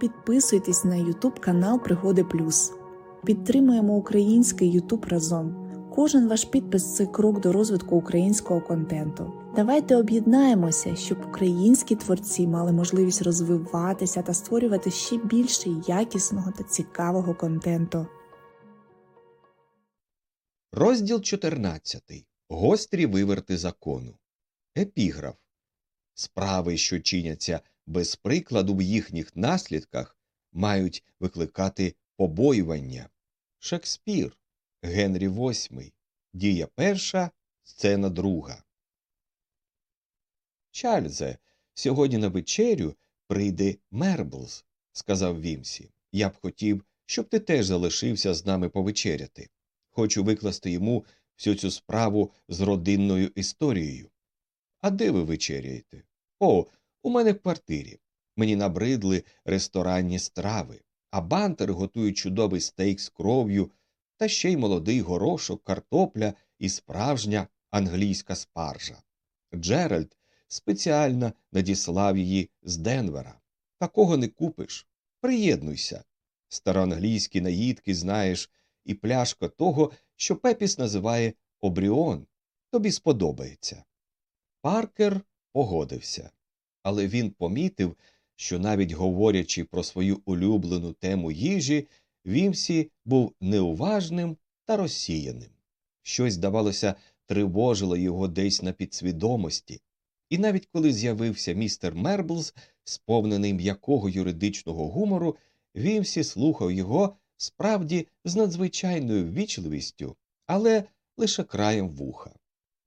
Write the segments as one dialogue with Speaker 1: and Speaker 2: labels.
Speaker 1: Підписуйтесь на YouTube канал Пригоди Плюс. Підтримуємо український YouTube разом. Кожен ваш підпис це крок до розвитку українського контенту. Давайте об'єднаємося, щоб українські творці мали можливість розвиватися та створювати ще більше якісного та цікавого контенту.
Speaker 2: Розділ 14. Гострі виверти закону. Епіграф. Справи, що чиняться без прикладу в їхніх наслідках, мають викликати побоювання. Шекспір. Генрі VIII. Дія перша, сцена друга. Чарльзе, сьогодні на вечерю прийде Мерблз, сказав Вімсі. Я б хотів, щоб ти теж залишився з нами повечеряти. Хочу викласти йому всю цю справу з родинною історією. А де ви вечеряєте? О, у мене в квартирі. Мені набридли ресторанні страви, а бантер готує чудовий стейк з кров'ю та ще й молодий горошок, картопля і справжня англійська спаржа. Джеральд спеціально надіслав її з Денвера. Такого не купиш. Приєднуйся. Староанглійські наїдки знаєш, і пляшка того, що Пепіс називає Обріон, тобі сподобається. Паркер погодився, але він помітив, що навіть говорячи про свою улюблену тему їжі, Вімсі був неуважним та розсіяним. Щось, здавалося, тривожило його десь на підсвідомості, і навіть коли з'явився містер Мерблз, сповнений м'якого юридичного гумору, Вімсі слухав його справді з надзвичайною ввічливістю, але лише краєм вуха.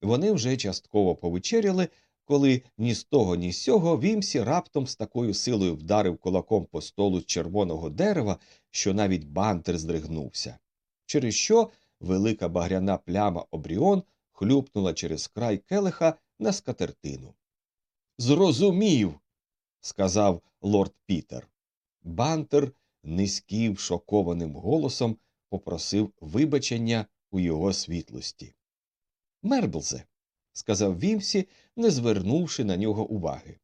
Speaker 2: Вони вже частково повечеряли, коли ні з того, ні з сього Вімсі раптом з такою силою вдарив кулаком по столу з червоного дерева, що навіть бантер здригнувся, через що велика багряна пляма Обріон хлюпнула через край келиха на скатертину. Зрозумів, сказав лорд Пітер. Бантер низьким шокованим голосом попросив вибачення у його світлості. Мерблзе, сказав Вімсі, не звернувши на нього уваги.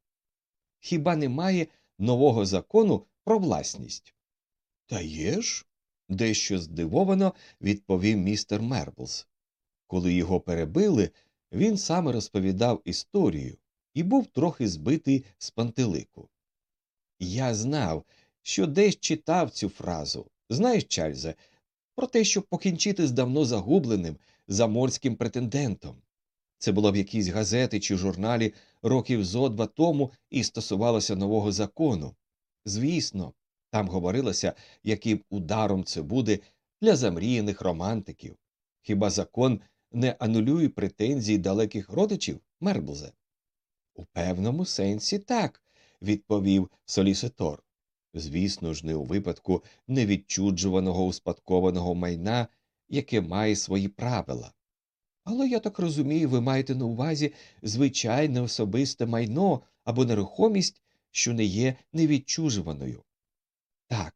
Speaker 2: Хіба немає нового закону про власність? Та є ж, дещо здивовано відповів містер Мерблз. Коли його перебили, він саме розповідав історію і був трохи збитий з пантелику. Я знав, що десь читав цю фразу. Знаєш, Чарльзе, про те, щоб покінчити з давно загубленим заморським претендентом. Це було в якійсь газеті чи журналі років зо два тому і стосувалося нового закону. Звісно, там говорилося, яким ударом це буде для замріяних романтиків. Хіба закон не анулює претензії далеких родичів, Мерблзе? У певному сенсі так, відповів соліситор. Звісно ж, не у випадку невідчуджуваного успадкованого майна, яке має свої правила. Але я так розумію, ви маєте на увазі звичайне особисте майно або нерухомість, що не є невідчужуваною. Так,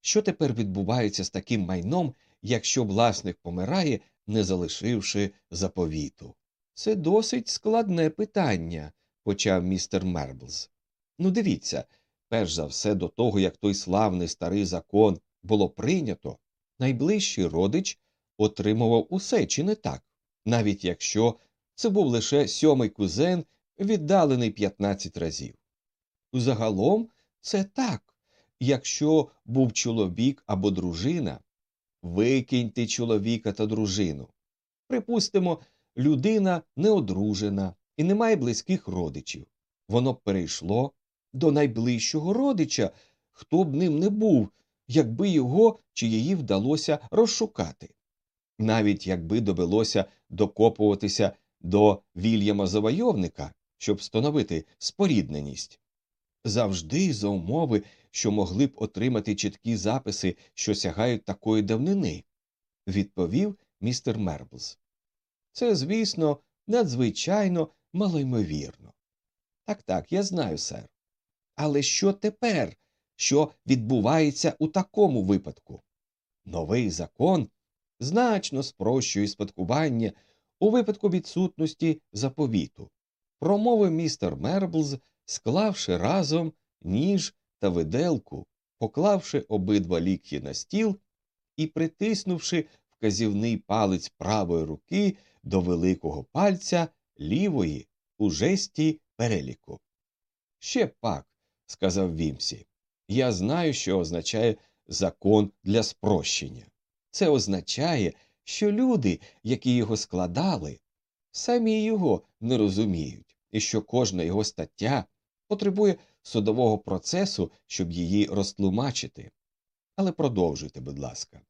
Speaker 2: що тепер відбувається з таким майном, якщо власник помирає, не залишивши заповіту? Це досить складне питання, почав містер Мерблз. Ну, дивіться, перш за все, до того, як той славний старий закон було прийнято, найближчий родич отримував усе, чи не так, навіть якщо це був лише сьомий кузен, віддалений 15 разів. Загалом це так, якщо був чоловік або дружина, викиньте чоловіка та дружину. Припустимо, людина неодружена і не має близьких родичів. Воно перейшло до найближчого родича, хто б ним не був, якби його чи її вдалося розшукати. Навіть якби довелося докопуватися до Вільяма Завойовника, щоб встановити спорідненість. Завжди за умови, що могли б отримати чіткі записи, що сягають такої давнини, відповів містер Мерблз. Це, звісно, надзвичайно малоймовірно. Так, так, я знаю, сер. Але що тепер? Що відбувається у такому випадку? Новий закон значно спрощує спадкування у випадку відсутності заповіту, промовив містер Мерблз, склавши разом ніж та виделку поклавши обидва лікті на стіл і притиснувши вказівний палець правої руки до великого пальця лівої у жесті переліку. Ще пак, сказав Вімсі, я знаю, що означає закон для спрощення. Це означає, що люди, які його складали, самі його не розуміють, і що кожна його стаття потребує судового процесу, щоб її розтлумачити. Але продовжуйте, будь ласка.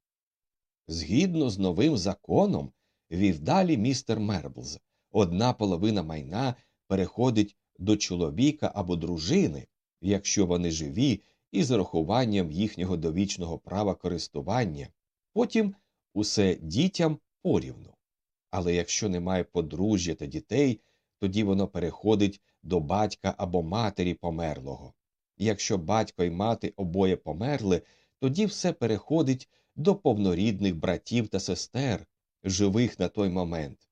Speaker 2: Згідно з новим законом, вів далі містер Мерблз, одна половина майна переходить до чоловіка або дружини, якщо вони живі, і з урахуванням їхнього довічного права користування, потім усе дітям порівну. Але якщо немає подружжя та дітей, тоді воно переходить до батька або матері померлого. Якщо батько і мати обоє померли, тоді все переходить до повнорідних братів та сестер, живих на той момент.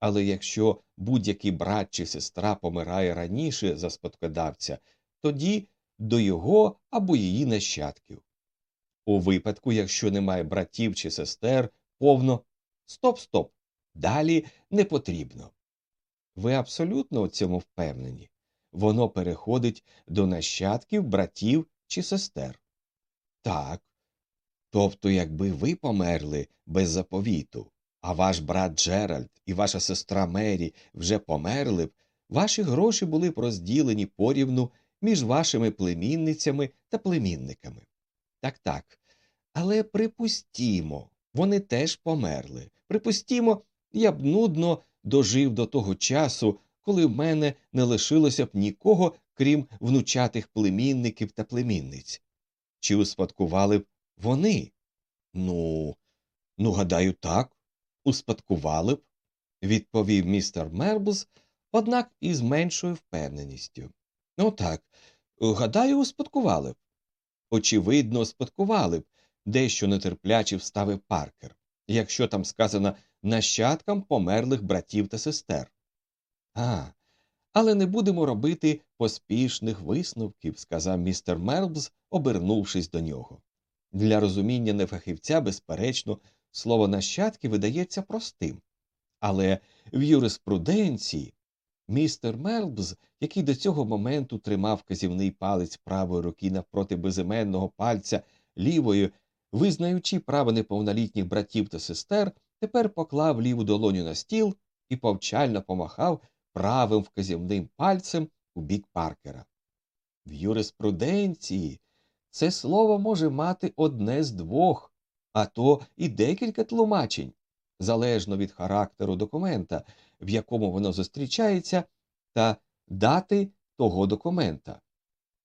Speaker 2: Але якщо будь-який брат чи сестра помирає раніше за спадкодавця, тоді до його або її нащадків. У випадку, якщо немає братів чи сестер, повно стоп, стоп, далі не потрібно. Ви абсолютно у цьому впевнені воно переходить до нащадків братів чи сестер. Так. Тобто, якби ви померли без заповіту, а ваш брат Джеральд і ваша сестра Мері вже померли б, ваші гроші були б розділені порівну між вашими племінницями та племінниками. Так, так. Але припустімо, вони теж померли. Припустімо, я б нудно дожив до того часу, коли в мене не лишилося б нікого, крім внучатих племінників та племінниць. Чи успадкували б вони? Ну, ну, гадаю, так, успадкували б, відповів містер Мерблз, однак із меншою впевненістю. Ну так, гадаю, успадкували б. Очевидно, успадкували б, дещо нетерпляче вставив Паркер, якщо там сказано нащадкам померлих братів та сестер. А, але не будемо робити поспішних висновків, сказав містер Мерблз, обернувшись до нього. Для розуміння нефахівця, безперечно, слово нащадки видається простим. Але в юриспруденції містер Мерблз, який до цього моменту тримав вказівний палець правої руки навпроти безіменного пальця лівої, визнаючи право неповнолітніх братів та сестер, тепер поклав ліву долоню на стіл і повчально помахав правим вказівним пальцем у бік Паркера. В юриспруденції це слово може мати одне з двох, а то і декілька тлумачень, залежно від характеру документа, в якому воно зустрічається, та дати того документа.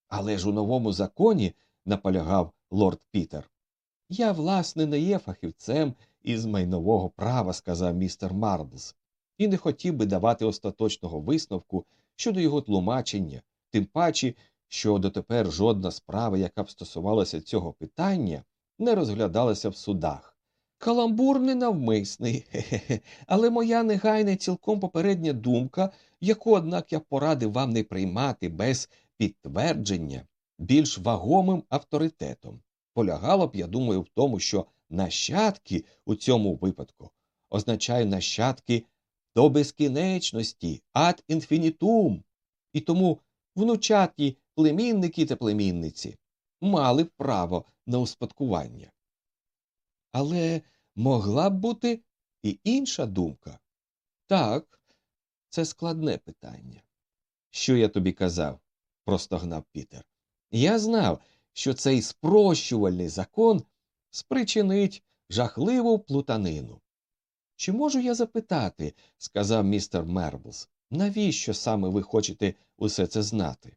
Speaker 2: Але ж у новому законі, наполягав лорд Пітер, я, власне, не є фахівцем із майнового права, сказав містер Марблс, і не хотів би давати остаточного висновку щодо його тлумачення, тим паче, що дотепер жодна справа, яка б стосувалася цього питання, не розглядалася в судах. Каламбур ненавмисний, хе-хе, але моя негайна цілком попередня думка, яку, однак, я порадив вам не приймати без підтвердження більш вагомим авторитетом, полягало б, я думаю, в тому, що нащадки у цьому випадку означають нащадки до безкінечності, ад інфінітум, і тому внучаті племінники та племінниці мали б право на успадкування. Але могла б бути і інша думка. Так, це складне питання. Що я тобі казав? простогнав Пітер. Я знав, що цей спрощувальний закон спричинить жахливу плутанину. Чи можу я запитати, сказав містер Мерблс, навіщо саме ви хочете усе це знати?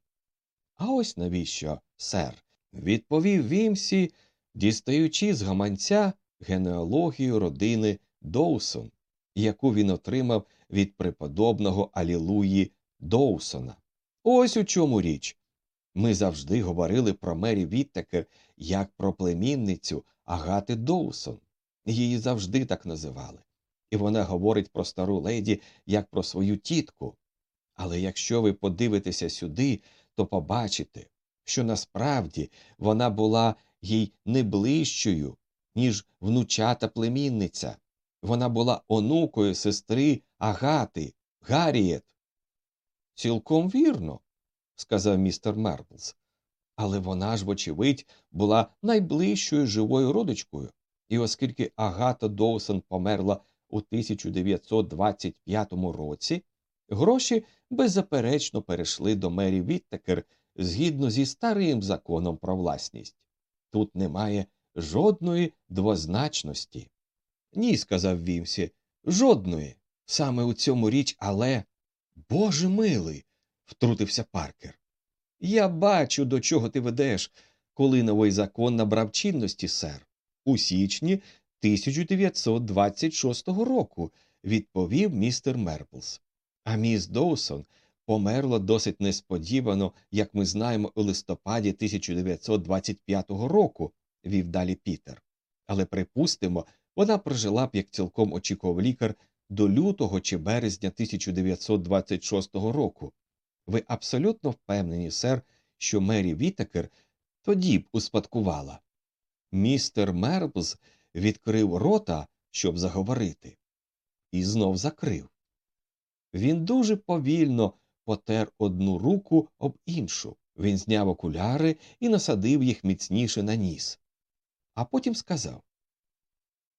Speaker 2: А ось навіщо, сер, відповів Вімсі, дістаючи з гаманця генеалогію родини Доусон, яку він отримав від преподобного Алілуї Доусона. Ось у чому річ. Ми завжди говорили про Мері Віттекер як про племінницю Агати Доусон. Її завжди так називали. І вона говорить про стару леді як про свою тітку. Але якщо ви подивитеся сюди, то побачите, що насправді вона була їй не ближчою, ніж внучата племінниця. Вона була онукою сестри Агати, Гарріет. Цілком вірно, сказав містер Мерплс. Але вона ж, вочевидь, була найближчою живою родичкою, і оскільки Агата Доусон померла у 1925 році, гроші беззаперечно перейшли до Мері Віттекер згідно зі старим законом про власність. Тут немає жодної двозначності. Ні, сказав Вімсі, жодної. Саме у цьому річ, але. Боже милий. Втрутився Паркер. Я бачу, до чого ти ведеш, коли новий закон набрав чинності, сер. У січні 1926 року, відповів містер Мерплс. А міс Доусон померла досить несподівано, як ми знаємо, у листопаді 1925 року, вів далі Пітер. Але припустимо, вона прожила б, як цілком очікував лікар, до лютого чи березня 1926 року. Ви абсолютно впевнені, сер, що Мері Вітекер тоді б успадкувала. Містер Мерблз відкрив рота, щоб заговорити, і знов закрив. Він дуже повільно потер одну руку об іншу. Він зняв окуляри і насадив їх міцніше на ніс. А потім сказав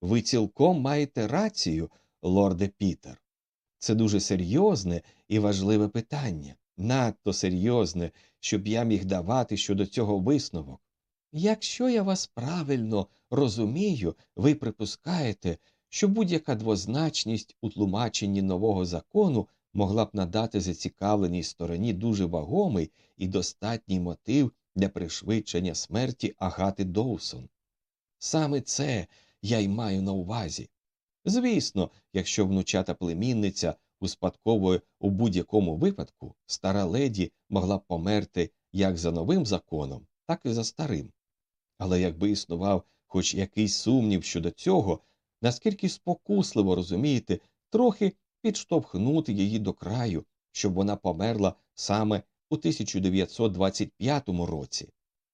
Speaker 2: Ви цілком маєте рацію, лорде Пітер. Це дуже серйозне і важливе питання, надто серйозне, щоб я міг давати щодо цього висновок. Якщо я вас правильно розумію, ви припускаєте, що будь-яка двозначність у тлумаченні нового закону могла б надати зацікавленій стороні дуже вагомий і достатній мотив для пришвидшення смерті Агати Доусон. Саме це я й маю на увазі. Звісно, якщо внучата племінниця успадковує у будь-якому випадку, стара леді могла б померти як за новим законом, так і за старим. Але якби існував хоч якийсь сумнів щодо цього, наскільки спокусливо розумієте, трохи підштовхнути її до краю, щоб вона померла саме у 1925 році,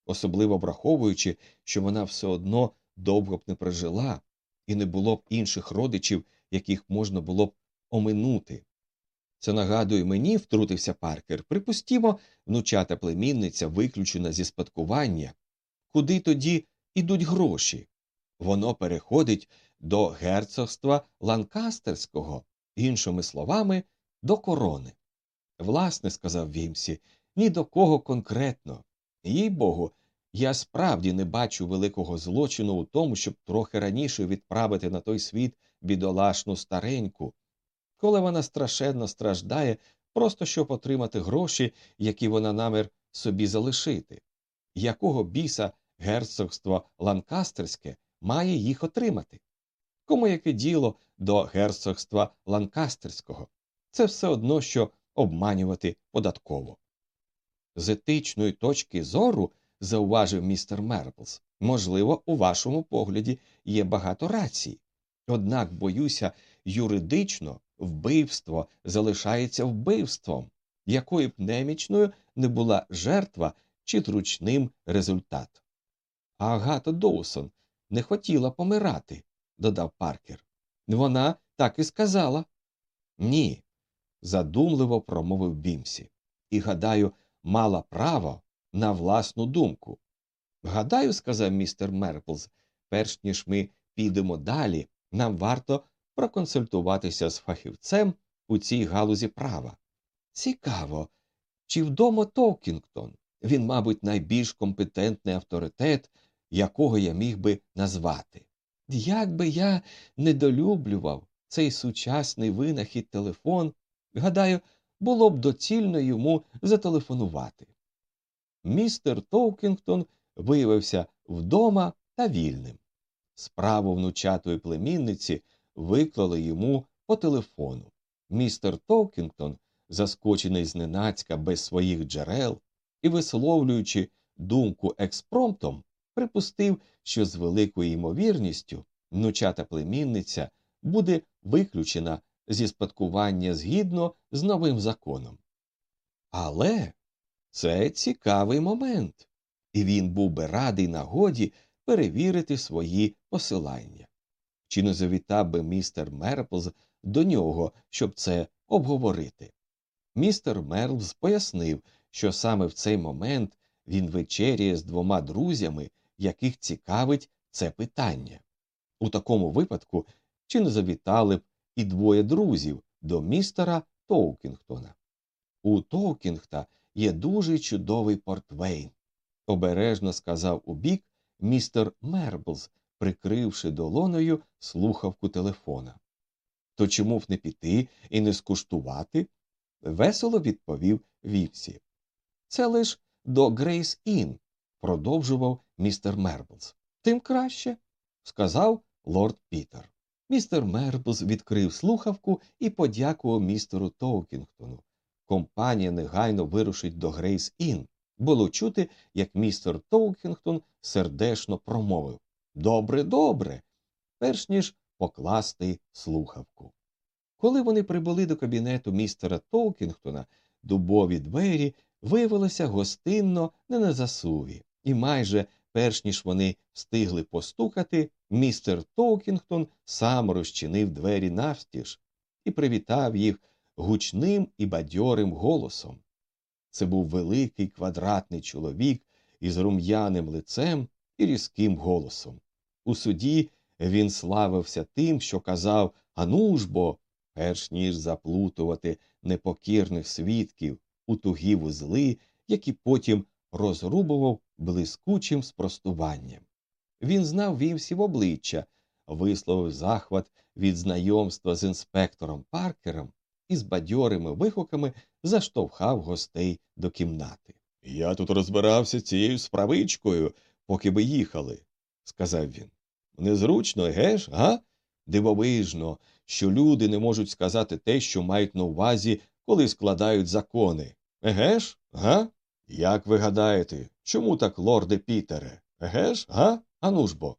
Speaker 2: особливо враховуючи, що вона все одно довго б не прожила, і не було б інших родичів, яких можна було б оминути. Це нагадує мені, втрутився Паркер, припустімо, внучата племінниця виключена зі спадкування. Куди тоді ідуть гроші? Воно переходить до герцогства Ланкастерського, іншими словами, до корони. Власне, сказав Вімсі, ні до кого конкретно. Їй богу, я справді не бачу великого злочину у тому, щоб трохи раніше відправити на той світ бідолашну стареньку, коли вона страшенно страждає, просто щоб отримати гроші, які вона намір собі залишити. Якого біса герцогство Ланкастерське має їх отримати? Кому яке діло до герцогства Ланкастерського? Це все одно, що обманювати податково. З етичної точки зору, зауважив містер Мерплс, можливо, у вашому погляді є багато рацій. Однак, боюся, юридично вбивство залишається вбивством, якою б немічною не була жертва чи зручним результат. А Агата Доусон не хотіла помирати, додав Паркер. Вона так і сказала. Ні, задумливо промовив Бімсі. І, гадаю, мала право на власну думку. Гадаю, сказав містер Мерплз, перш ніж ми підемо далі, нам варто проконсультуватися з фахівцем у цій галузі права. Цікаво, чи вдома Товкінгтон? Він, мабуть, найбільш компетентний авторитет, якого я міг би назвати. Як би я недолюблював цей сучасний винахід телефон, гадаю, було б доцільно йому зателефонувати. Містер Товкінгтон виявився вдома та вільним. Справу внучатої племінниці виклали йому по телефону. Містер Товкінгтон, заскочений зненацька без своїх джерел і висловлюючи думку експромтом, припустив, що з великою ймовірністю внучата племінниця буде виключена зі спадкування згідно з новим законом. Але, Це цікавий момент, і він був би радий нагоді перевірити свої посилання. Чи не завітав би містер Мерплз до нього, щоб це обговорити? Містер Мерплз пояснив, що саме в цей момент він вечеряє з двома друзями, яких цікавить це питання. У такому випадку чи не завітали б і двоє друзів до містера Тоукінгтона. У Тоукінгтона є дуже чудовий портвейн, обережно сказав у бік містер Мерблз, прикривши долоною слухавку телефона. То чому б не піти і не скуштувати? весело відповів Вівсі. Це лиш до Грейс Ін, продовжував містер Мерблз. Тим краще, сказав лорд Пітер. Містер Мерблз відкрив слухавку і подякував містеру Тоукінгтону. Компанія негайно вирушить до Грейс Ін. Було чути, як містер Тоукінгтон сердешно промовив Добре, добре, перш ніж покласти слухавку. Коли вони прибули до кабінету містера Тоукінгтона, дубові двері виявилися гостинно не на засуві, і майже перш ніж вони встигли постукати, містер Тоукінгтон сам розчинив двері навстіж і привітав їх гучним і бадьорим голосом. Це був великий квадратний чоловік із рум'яним лицем і різким голосом. У суді він славився тим, що казав Ану ж бо, перш ніж заплутувати непокірних свідків у тугі вузли, які потім розрубував блискучим спростуванням. Він знав вівсів обличчя, висловив захват від знайомства з інспектором Паркером і з бадьорими вигуками заштовхав гостей до кімнати. Я тут розбирався цією справичкою, поки ви їхали, сказав він. Незручно, геш, га? Дивовижно, що люди не можуть сказати те, що мають на увазі, коли складають закони. Еге ж, га? Як ви гадаєте, чому так, лорде Пітере? Еге ж, га? Ану ж бо.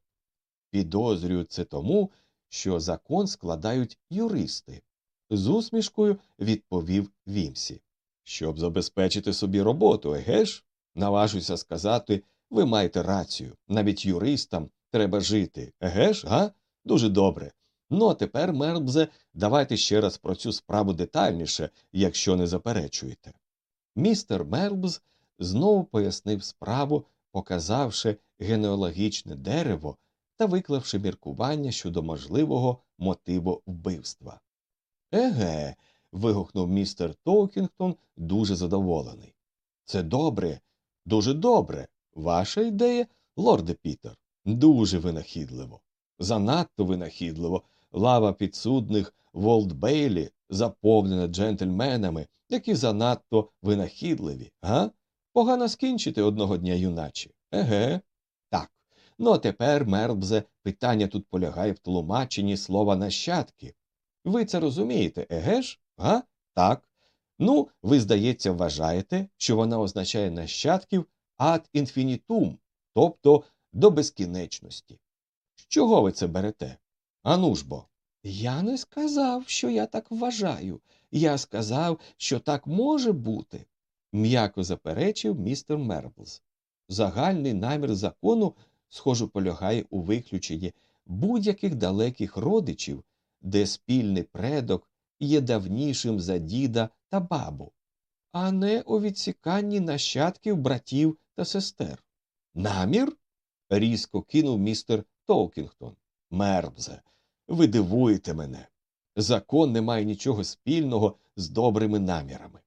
Speaker 2: Підозрюю це тому, що закон складають юристи. З усмішкою відповів Вімсі. Щоб забезпечити собі роботу, еге ж? Наважуся сказати, ви маєте рацію. Навіть юристам треба жити. Еге ж, га? Дуже добре. Ну, а тепер, Мербзе, давайте ще раз про цю справу детальніше, якщо не заперечуєте. Містер Мербз знову пояснив справу, показавши генеалогічне дерево та виклавши міркування щодо можливого мотиву вбивства. Еге. вигукнув містер Токінгтон, дуже задоволений. Це добре, дуже добре. Ваша ідея, лорде Пітер, дуже винахідливо. Занадто винахідливо. Лава підсудних Волдбейлі заповнена джентльменами, які занадто винахідливі, га? Погано скінчити одного дня, юначе. Еге. Так. Ну а тепер, Мербзе, питання тут полягає в тлумаченні слова нащадки. Ви це розумієте, еге ж? Га? Так. Ну, ви, здається, вважаєте, що вона означає нащадків ад інфінітум, тобто до безкінечності. З чого ви це берете? Ану ж бо. Я не сказав, що я так вважаю. Я сказав, що так може бути, м'яко заперечив містер Мерблз. Загальний намір закону, схоже, полягає у виключенні будь-яких далеких родичів, де спільний предок є давнішим за діда та бабу, а не у відсіканні нащадків братів та сестер. Намір? Різко кинув містер Толкінгтон. Мербзе, ви дивуєте мене. Закон не має нічого спільного з добрими намірами.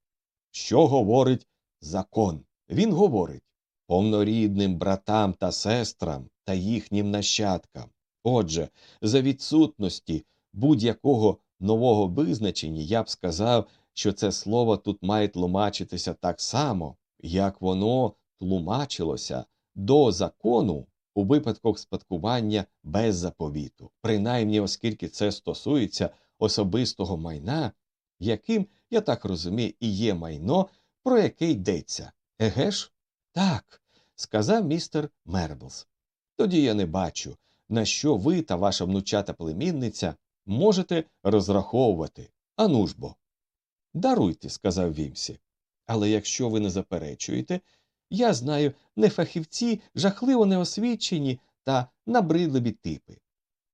Speaker 2: Що говорить закон? Він говорить повнорідним братам та сестрам та їхнім нащадкам. Отже, за відсутності будь-якого нового визначення я б сказав, що це слово тут має тлумачитися так само, як воно тлумачилося до закону у випадках спадкування без заповіту, принаймні оскільки це стосується особистого майна, яким, я так розумію, і є майно, про яке йдеться. Еге ж? Так, сказав містер Мерблс. Тоді я не бачу, на що ви та ваша внучата племінниця можете розраховувати. Ану ж бо. Даруйте, сказав Вімсі. Але якщо ви не заперечуєте, я знаю нефахівці, жахливо неосвічені та набридливі типи.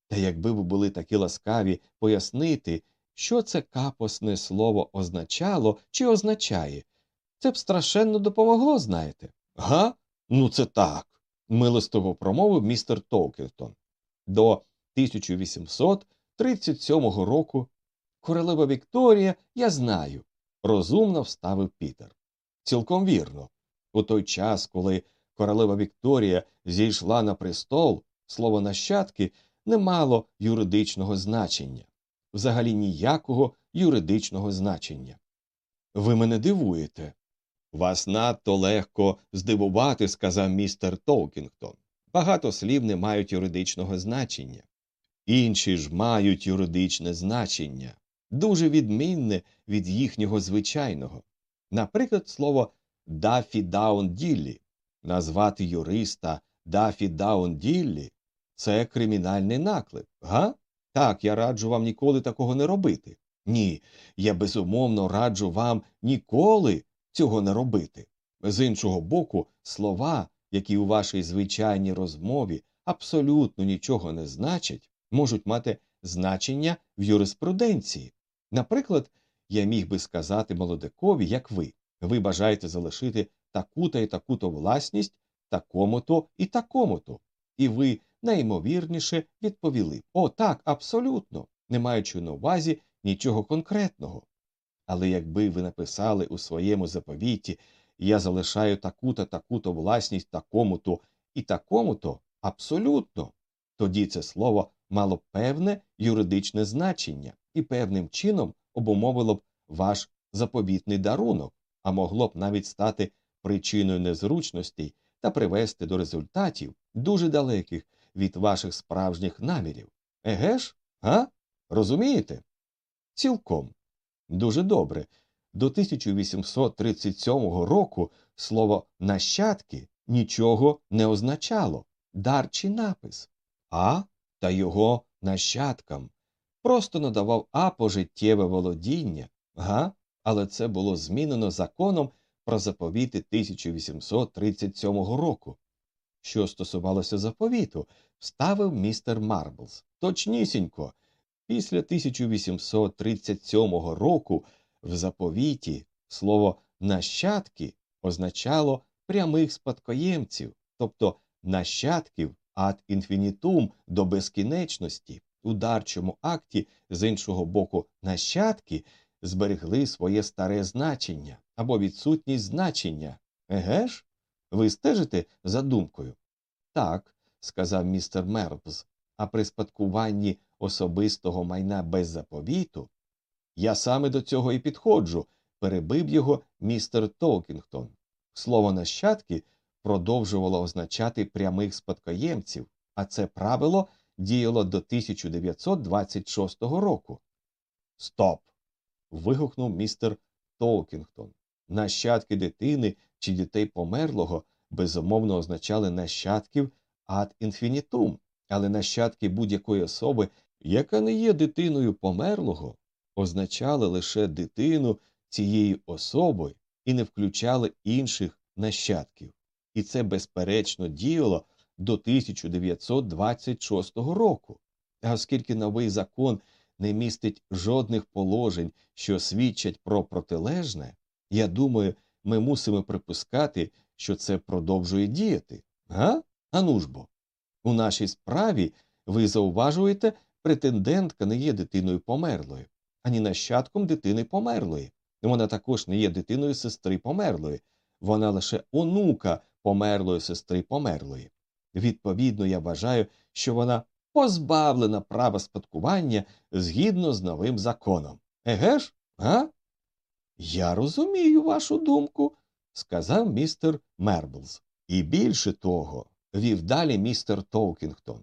Speaker 2: Та якби ви були такі ласкаві пояснити, що це капосне слово означало чи означає, це б страшенно допомогло, знаєте. Га? Ну, це так. милостиво промовив містер Толкертон. До 1837 року королева Вікторія, я знаю, розумно вставив Пітер. Цілком вірно. У той час, коли королева Вікторія зійшла на престол, слово нащадки не мало юридичного значення, взагалі ніякого юридичного значення. Ви мене дивуєте. Вас надто легко здивувати, сказав містер Толкінгтон. Багато слів не мають юридичного значення. Інші ж мають юридичне значення, дуже відмінне від їхнього звичайного. Наприклад, слово Дафі Даун Діллі. Назвати юриста Дафі Даун Діллі це кримінальний наклеп, га? Так, я раджу вам ніколи такого не робити. Ні, я безумовно раджу вам ніколи цього не робити. З іншого боку, слова, які у вашій звичайній розмові абсолютно нічого не значать, можуть мати значення в юриспруденції. Наприклад, я міг би сказати молодикові, як ви, ви бажаєте залишити таку-то і таку-то власність такому-то і такому-то, і ви найімовірніше відповіли. О, так, абсолютно, не маючи на увазі нічого конкретного. Але якби ви написали у своєму заповіті я залишаю таку-то таку-то власність такому-то і такому-то, абсолютно, тоді це слово мало певне юридичне значення і певним чином обумовило б ваш заповітний дарунок, а могло б навіть стати причиною незручностей та привести до результатів дуже далеких від ваших справжніх намірів. Еге ж? Га? Розумієте? Цілком. Дуже добре. До 1837 року слово нащадки нічого не означало дар чи напис, а та його нащадкам просто надавав а пожиттєве володіння, га? Але це було змінено законом про заповіти 1837 року. Що стосувалося заповіту, вставив містер Марблс. Точнісінько, після 1837 року в заповіті слово нащадки означало прямих спадкоємців, тобто нащадків ад інфінітум до безкінечності, у дарчому акті, з іншого боку, нащадки зберегли своє старе значення або відсутність значення. Еге ж? Ви стежите за думкою? Так, сказав містер Мербз, а при спадкуванні особистого майна без заповіту я саме до цього і підходжу, перебив його містер Толкінгтон. Слово нащадки продовжувало означати прямих спадкоємців, а це правило діяло до 1926 року. Стоп. Вигукнув містер Толкінгтон. Нащадки дитини чи дітей померлого безумовно означали нащадків ад інфінітум, але нащадки будь-якої особи, яка не є дитиною померлого, означали лише дитину цієї особи і не включали інших нащадків. І це, безперечно, діяло до 1926 року. А оскільки новий закон не містить жодних положень, що свідчать про протилежне, я думаю, ми мусимо припускати, що це продовжує діяти. Га? Ану ж бо. У нашій справі ви зауважуєте, претендентка не є дитиною померлою ані нащадком дитини померлої. Вона також не є дитиною сестри померлої, вона лише онука померлої сестри померлої. Відповідно, я вважаю, що вона позбавлена права спадкування згідно з новим законом. Еге ж, га? Я розумію вашу думку, сказав містер Мерблз. І більше того, вів далі містер Толкінгтон.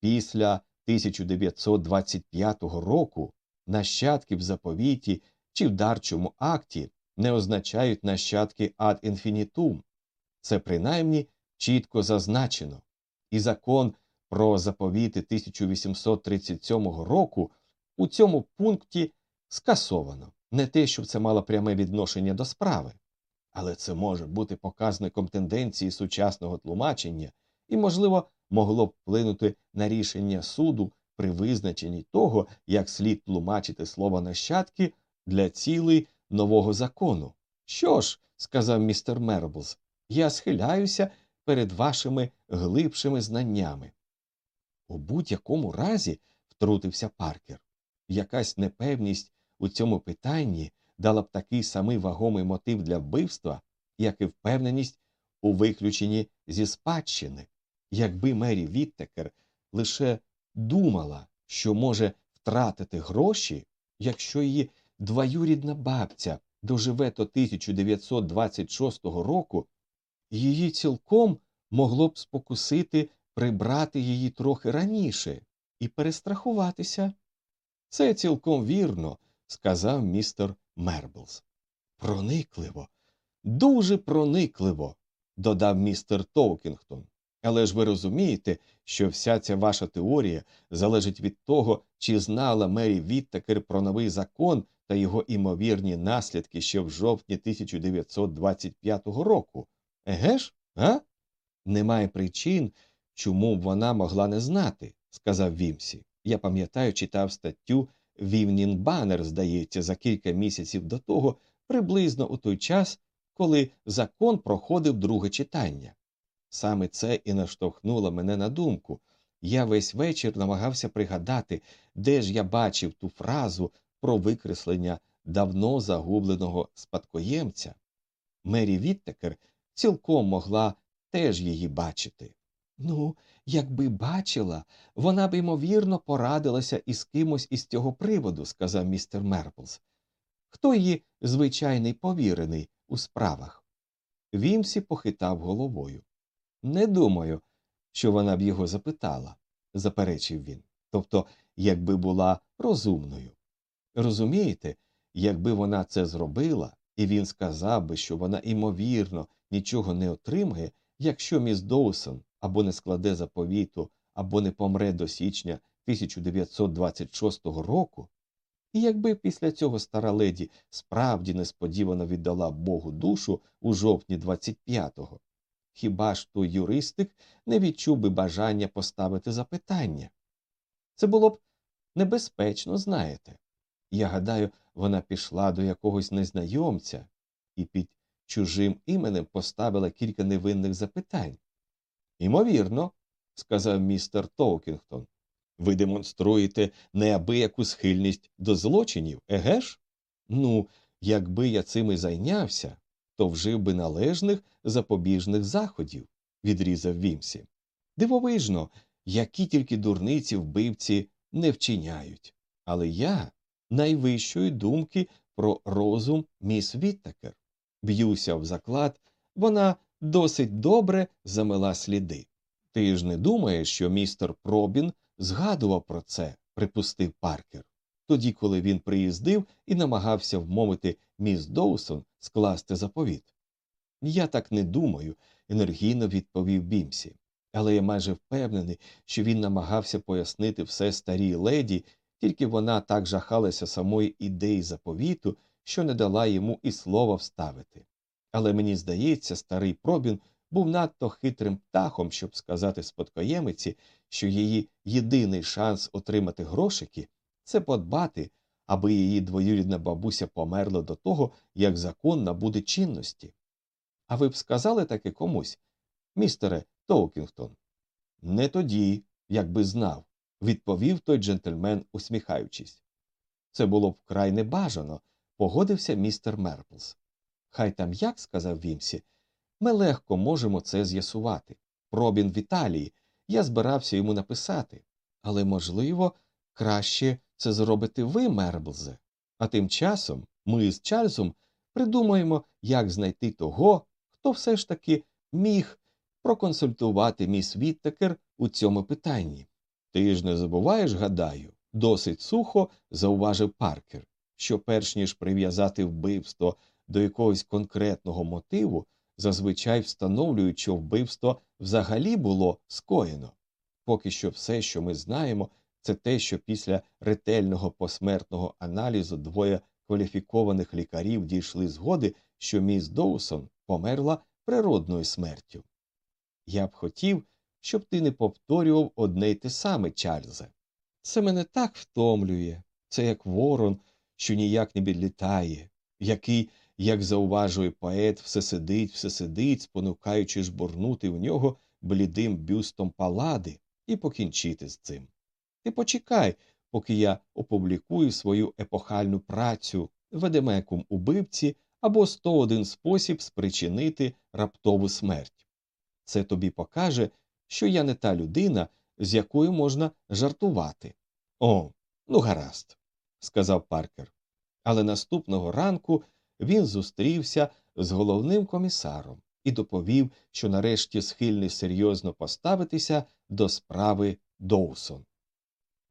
Speaker 2: Після 1925 року нащадки в заповіті чи в дарчому акті не означають нащадки ад інфінітум. Це принаймні чітко зазначено. І закон про заповіти 1837 року у цьому пункті скасовано. Не те, щоб це мало пряме відношення до справи. Але це може бути показником тенденції сучасного тлумачення і, можливо, могло б вплинути на рішення суду при визначенні того, як слід тлумачити слово нащадки для цілей нового закону. Що ж, сказав містер Мерблс, я схиляюся перед вашими глибшими знаннями. У будь-якому разі, втрутився Паркер, якась непевність у цьому питанні дала б такий самий вагомий мотив для вбивства, як і впевненість у виключенні зі спадщини. Якби Мері Віттекер лише думала, що може втратити гроші, якщо її двоюрідна бабця доживе до 1926 року, її цілком могло б спокусити прибрати її трохи раніше і перестрахуватися. Це цілком вірно, сказав містер Мерблс. Проникливо, дуже проникливо, додав містер Тоукінгтон. Але ж ви розумієте, що вся ця ваша теорія залежить від того, чи знала Мері Віттекер про новий закон та його імовірні наслідки ще в жовтні 1925 року. Еге ж, а? Немає причин, чому б вона могла не знати, сказав Вімсі. Я пам'ятаю, читав статтю Вівнін Баннер, здається, за кілька місяців до того, приблизно у той час, коли закон проходив друге читання. Саме це і наштовхнуло мене на думку. Я весь вечір намагався пригадати, де ж я бачив ту фразу про викреслення давно загубленого спадкоємця. Мері Віттекер цілком могла теж її бачити. Ну, якби бачила, вона б, ймовірно, порадилася із кимось із цього приводу, сказав містер Мерплс. Хто її звичайний повірений у справах? Вімсі похитав головою. Не думаю, що вона б його запитала, заперечив він. Тобто, якби була розумною. Розумієте, якби вона це зробила, і він сказав би, що вона, ймовірно, нічого не отримає, якщо міс Доусон або не складе заповіту, або не помре до січня 1926 року, і якби після цього стара леді справді несподівано віддала Богу душу у жовтні 25-го, хіба ж той юристик не відчув би бажання поставити запитання? Це було б небезпечно, знаєте. Я гадаю, вона пішла до якогось незнайомця і під чужим іменем поставила кілька невинних запитань. Імовірно, сказав містер Тоукінгтон, ви демонструєте неабияку схильність до злочинів, еге ж? Ну, якби я цим і зайнявся, то вжив би належних запобіжних заходів, відрізав Вімсі. Дивовижно, які тільки дурниці вбивці не вчиняють. Але я найвищої думки про розум міс Віттекер. Б'юся в заклад, вона досить добре замила сліди. Ти ж не думаєш, що містер Пробін згадував про це, припустив Паркер, тоді, коли він приїздив і намагався вмовити міс Доусон скласти заповіт. Я так не думаю, енергійно відповів Бімсі, але я майже впевнений, що він намагався пояснити все старій леді, тільки вона так жахалася самої ідеї заповіту, що не дала йому і слова вставити. Але мені здається, старий пробін був надто хитрим птахом, щоб сказати спадкоємиці, що її єдиний шанс отримати грошики це подбати, аби її двоюрідна бабуся померла до того, як закон набуде чинності. А ви б сказали таке комусь, містере Тоукінгтон? Не тоді, якби знав, відповів той джентльмен, усміхаючись. Це було б вкрай небажано, погодився містер Мерплс. Хай там як, сказав Вімсі, ми легко можемо це з'ясувати. Пробін в Італії, я збирався йому написати. Але, можливо, краще це зробити ви, Мерблзе. А тим часом ми з Чарльзом придумаємо, як знайти того, хто все ж таки міг проконсультувати міс Віттекер у цьому питанні. Ти ж не забуваєш, гадаю, досить сухо зауважив Паркер, що перш ніж прив'язати вбивство до якогось конкретного мотиву, зазвичай встановлюють, що вбивство взагалі було скоєно. Поки що все, що ми знаємо, це те, що після ретельного посмертного аналізу двоє кваліфікованих лікарів дійшли згоди, що міс Доусон померла природною смертю. Я б хотів, щоб ти не повторював одне й те саме, Чарльзе. Це мене так втомлює. Це як ворон, що ніяк не відлітає, який, як зауважує поет, все сидить, все сидить, спонукаючи жбурнути в нього блідим бюстом палади і покінчити з цим. Ти почекай, поки я опублікую свою епохальну працю ведемекум убивці або 101 спосіб спричинити раптову смерть. Це тобі покаже, що я не та людина, з якою можна жартувати. О, ну гаразд, сказав Паркер. Але наступного ранку він зустрівся з головним комісаром і доповів, що нарешті схильний серйозно поставитися до справи Доусон.